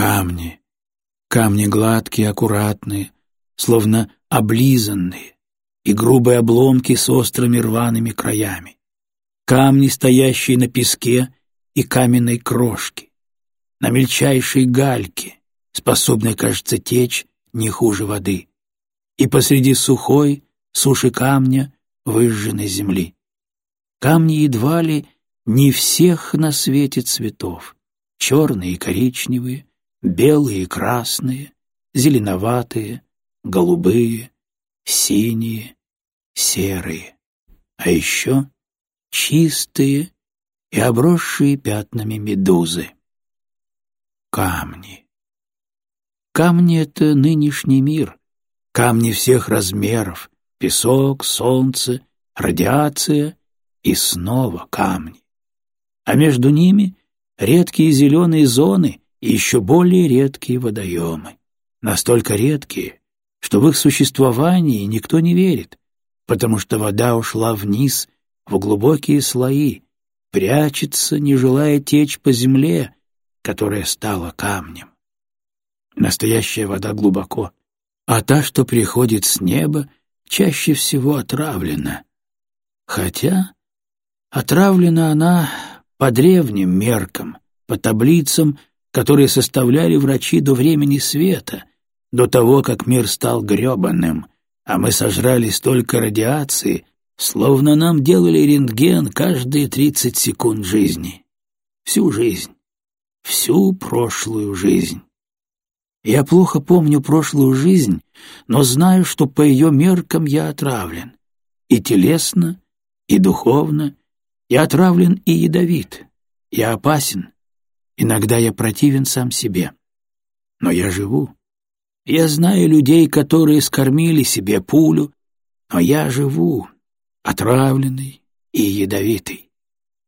Камни. Камни гладкие, аккуратные, словно облизанные, и грубые обломки с острыми рваными краями. Камни, стоящие на песке и каменной крошке, на мельчайшей гальке, способной, кажется, течь не хуже воды, и посреди сухой, суши камня, выжженной земли. Камни едва ли не всех на свете цветов, черные и коричневые, белые и красные, зеленоватые, голубые, синие, серые, а еще чистые и обросшие пятнами медузы. Камни. Камни — это нынешний мир, камни всех размеров, песок, солнце, радиация и снова камни. А между ними редкие зеленые зоны и еще более редкие водоемы. Настолько редкие, что в их существовании никто не верит, потому что вода ушла вниз в глубокие слои, прячется, не желая течь по земле, которая стала камнем. Настоящая вода глубоко, а та, что приходит с неба, чаще всего отравлена. Хотя отравлена она по древним меркам, по таблицам, которые составляли врачи до времени света, до того, как мир стал гребаным, а мы сожрали столько радиации, словно нам делали рентген каждые тридцать секунд жизни. Всю жизнь. Всю прошлую жизнь. Я плохо помню прошлую жизнь, но знаю, что по ее меркам я отравлен. И телесно, и духовно. Я отравлен и ядовит. Я опасен. Иногда я противен сам себе. Но я живу. Я знаю людей, которые скормили себе пулю, но я живу, отравленный и ядовитый.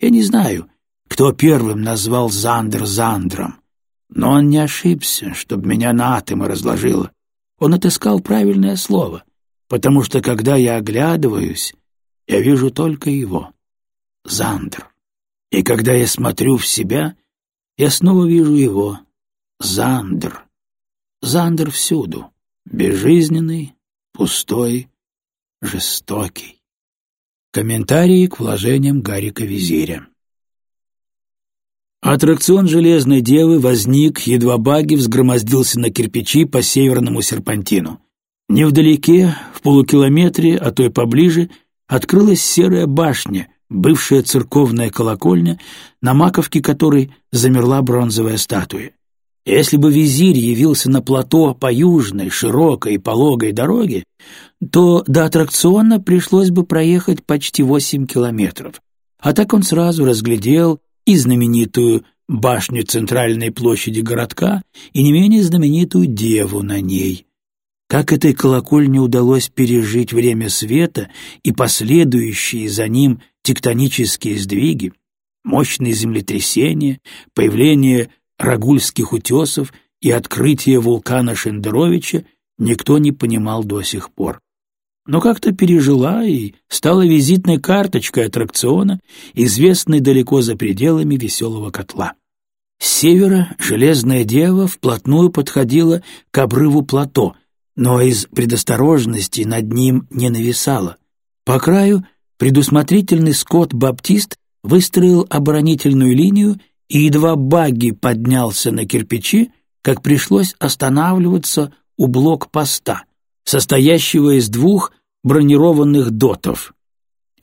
Я не знаю, кто первым назвал Зандер Зандром, но он не ошибся, чтобы меня на атомы разложило. Он отыскал правильное слово, потому что, когда я оглядываюсь, я вижу только его — Зандр. И когда я смотрю в себя, я снова вижу его — Зандр. Зандр всюду, безжизненный, пустой, жестокий. Комментарии к вложениям Гарика Визиря. Аттракцион «Железной девы» возник, едва баги взгромоздился на кирпичи по северному серпантину. Невдалеке, в полукилометре, а то и поближе, открылась серая башня, бывшая церковная колокольня, на маковке которой замерла бронзовая статуя. Если бы визирь явился на плато по южной, широкой и пологой дороге, то до аттракциона пришлось бы проехать почти восемь километров. А так он сразу разглядел и знаменитую башню центральной площади городка, и не менее знаменитую деву на ней. Как этой колокольне удалось пережить время света и последующие за ним тектонические сдвиги, мощные землетрясения, появление рагульских утесов и открытие вулкана Шендеровича, никто не понимал до сих пор но как-то пережила и стала визитной карточкой аттракциона, известной далеко за пределами веселого котла. С севера Железная Дева вплотную подходила к обрыву плато, но из предосторожности над ним не нависала. По краю предусмотрительный Скотт-Баптист выстроил оборонительную линию, и едва багги поднялся на кирпичи, как пришлось останавливаться у блокпоста — состоящего из двух бронированных дотов.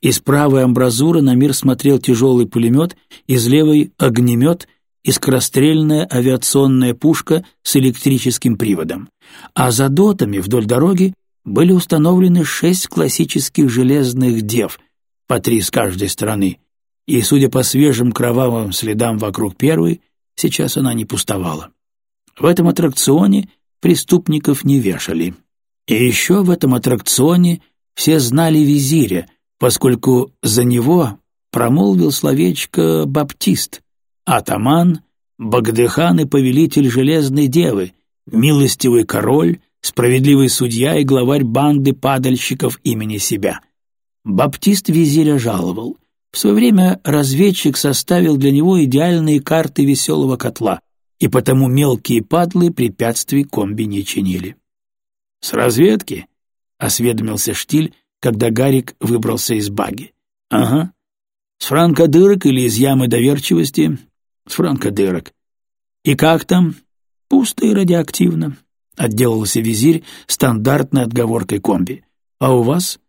Из правой амбразуры на мир смотрел тяжелый пулемет, из левой — огнемет и скорострельная авиационная пушка с электрическим приводом. А за дотами вдоль дороги были установлены шесть классических железных дев, по три с каждой стороны, и, судя по свежим кровавым следам вокруг первой, сейчас она не пустовала. В этом аттракционе преступников не вешали. И еще в этом аттракционе все знали визиря, поскольку за него промолвил словечко «баптист», атаман, багдыхан и повелитель Железной Девы, милостивый король, справедливый судья и главарь банды падальщиков имени себя. Баптист визиря жаловал. В свое время разведчик составил для него идеальные карты веселого котла, и потому мелкие падлы препятствий комби не чинили. «С разведки?» — осведомился Штиль, когда Гарик выбрался из баги. «Ага. С франкодырок или из ямы доверчивости?» «С франкодырок. И как там?» «Пусто и радиоактивно», — отделался визирь стандартной отговоркой комби. «А у вас?»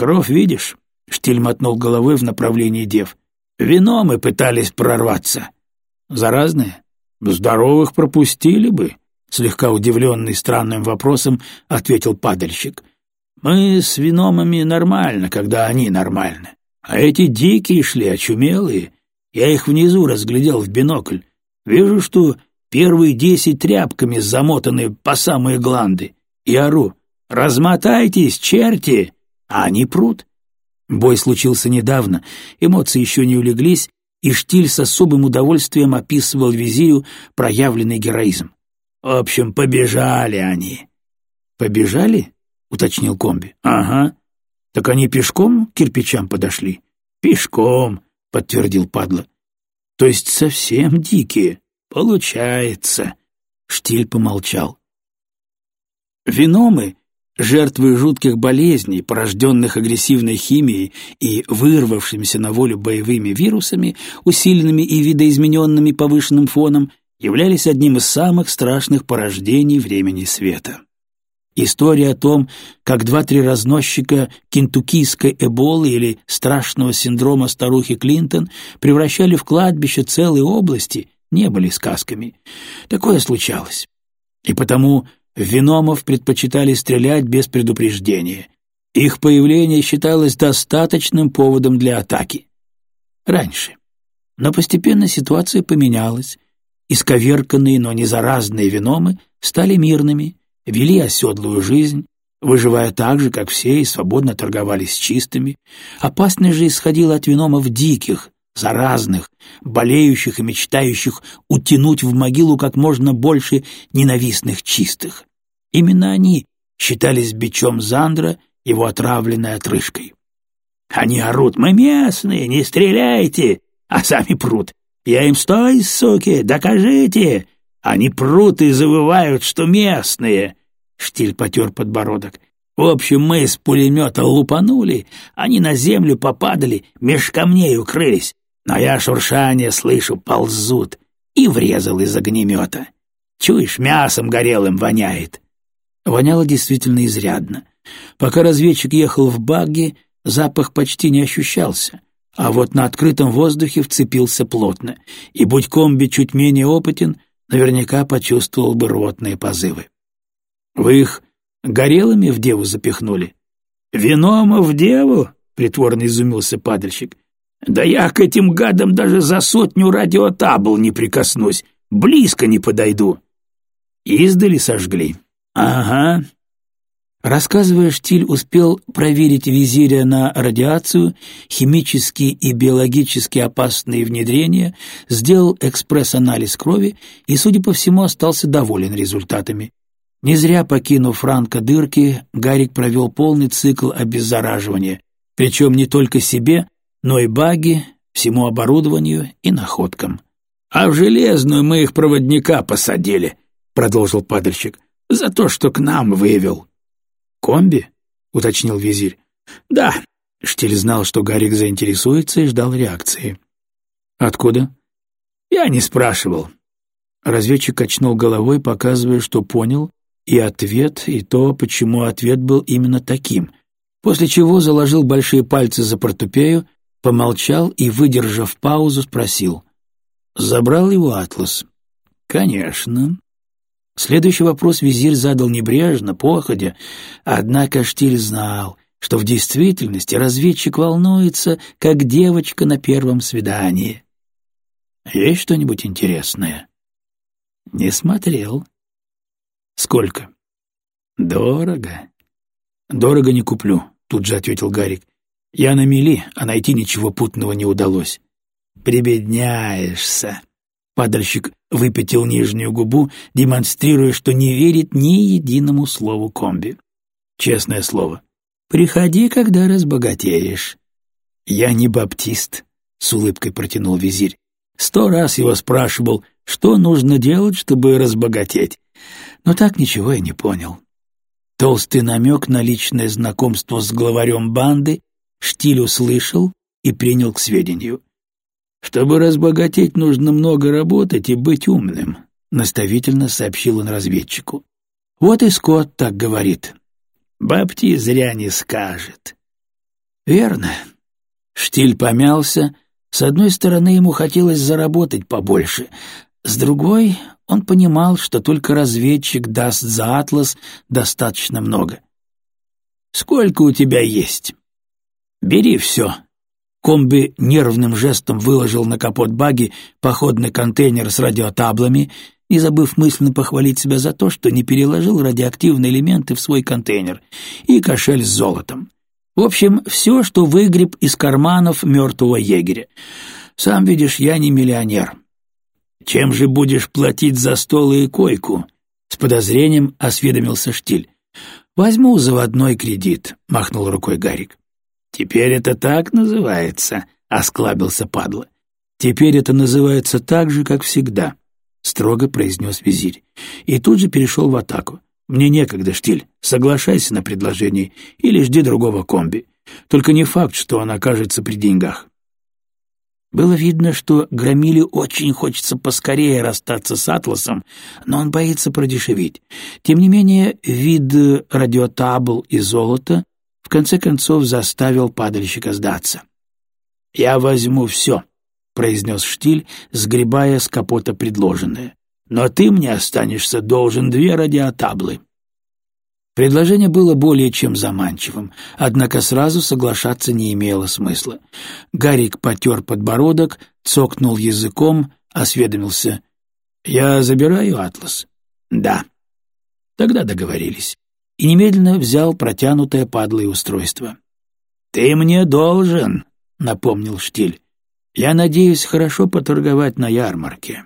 «Кровь видишь?» — Штиль мотнул головой в направлении дев. «Вино мы пытались прорваться». «Заразные?» «Здоровых пропустили бы», — слегка удивленный странным вопросом ответил падальщик. «Мы с виномами нормально, когда они нормальны. А эти дикие шли, очумелые. Я их внизу разглядел в бинокль. Вижу, что первые десять тряпками замотаны по самые гланды. И ору. «Размотайтесь, черти!» А они прут. Бой случился недавно, эмоции еще не улеглись, и Штиль с особым удовольствием описывал визирю проявленный героизм. В общем, побежали они. «Побежали?» — уточнил комби. «Ага. Так они пешком к кирпичам подошли?» «Пешком», — подтвердил падла. «То есть совсем дикие?» «Получается». Штиль помолчал. Виномы жертвы жутких болезней, порожденных агрессивной химией и вырвавшимися на волю боевыми вирусами, усиленными и видоизмененными повышенным фоном, являлись одним из самых страшных порождений времени света. История о том, как два-три разносчика кентуккийской эболы или страшного синдрома старухи Клинтон превращали в кладбище целые области, не были сказками. Такое случалось. И потому Виномов предпочитали стрелять без предупреждения. Их появление считалось достаточным поводом для атаки. Раньше. Но постепенно ситуация поменялась. Исковерканные, но не заразные виномы стали мирными, вели оседлую жизнь, выживая так же, как все, и свободно торговались с чистыми. Опасность же исходила от виномов диких, заразных, болеющих и мечтающих утянуть в могилу как можно больше ненавистных чистых. Именно они считались бичом Зандра, его отравленной отрыжкой. Они орут «Мы местные, не стреляйте!» А сами прут. Я им «Стой, суки, докажите!» Они прут и завывают, что местные. Штиль потер подбородок. В общем, мы из пулемета лупанули, они на землю попадали, меж камней укрылись. Но я шуршание слышу, ползут, и врезал из огнемета. Чуешь, мясом горелым воняет. Воняло действительно изрядно. Пока разведчик ехал в багги, запах почти не ощущался, а вот на открытом воздухе вцепился плотно, и, будь комби чуть менее опытен, наверняка почувствовал бы рвотные позывы. «Вы их горелыми в деву запихнули?» «Вином в деву?» — притворно изумился падальщик. Да я к этим гадам даже за сотню радиотабл не прикоснусь, близко не подойду. Издали сожгли. Ага. Рассказывая, Штиль успел проверить визиря на радиацию, химические и биологически опасные внедрения, сделал экспресс-анализ крови и, судя по всему, остался доволен результатами. Не зря покинув Франко дырки, Гарик провел полный цикл обеззараживания, причем не только себе, но и баги, всему оборудованию и находкам. «А в железную мы их проводника посадили», — продолжил падальщик, — «за то, что к нам вывел». «Комби?» — уточнил визирь. «Да». Штиль знал, что Гарик заинтересуется и ждал реакции. «Откуда?» «Я не спрашивал». Разведчик качнул головой, показывая, что понял, и ответ, и то, почему ответ был именно таким, после чего заложил большие пальцы за портупею, помолчал и, выдержав паузу, спросил. «Забрал его Атлас?» «Конечно». Следующий вопрос визирь задал небрежно, походя, однако Штиль знал, что в действительности разведчик волнуется, как девочка на первом свидании. «Есть что-нибудь интересное?» «Не смотрел». «Сколько?» «Дорого». «Дорого не куплю», — тут же ответил Гарик. Я на мели, а найти ничего путного не удалось. Прибедняешься. Падальщик выпятил нижнюю губу, демонстрируя, что не верит ни единому слову комби. Честное слово. Приходи, когда разбогатеешь. Я не баптист, с улыбкой протянул визирь. Сто раз его спрашивал, что нужно делать, чтобы разбогатеть, но так ничего и не понял. Толстый намек на личное знакомство с главарем банды Штиль услышал и принял к сведению. «Чтобы разбогатеть, нужно много работать и быть умным», — наставительно сообщил он разведчику. «Вот и Скотт так говорит. Бабти зря не скажет». «Верно». Штиль помялся. С одной стороны, ему хотелось заработать побольше, с другой он понимал, что только разведчик даст за «Атлас» достаточно много. «Сколько у тебя есть?» «Бери все». Комби нервным жестом выложил на капот баги походный контейнер с радиотаблами, не забыв мысленно похвалить себя за то, что не переложил радиоактивные элементы в свой контейнер, и кошель с золотом. В общем, все, что выгреб из карманов мертвого егеря. Сам видишь, я не миллионер. Чем же будешь платить за стол и койку? С подозрением осведомился Штиль. Возьму заводной кредит, махнул рукой Гарик. Теперь это так называется, осклабился падла. Теперь это называется так же, как всегда, строго произнес визирь. И тут же перешел в атаку. Мне некогда, Штиль, соглашайся на предложение или жди другого комби. Только не факт, что он окажется при деньгах. Было видно, что Громиле очень хочется поскорее расстаться с Атласом, но он боится продешевить. Тем не менее, вид радиотабл и золота конце концов заставил падальщика сдаться. «Я возьму все», — произнес Штиль, сгребая с капота предложенное. «Но ты мне останешься должен две радиотаблы». Предложение было более чем заманчивым, однако сразу соглашаться не имело смысла. Гарик потер подбородок, цокнул языком, осведомился. «Я забираю атлас?» «Да». Тогда договорились. И немедленно взял протянутое падлое устройство. «Ты мне должен», — напомнил Штиль. «Я надеюсь хорошо поторговать на ярмарке».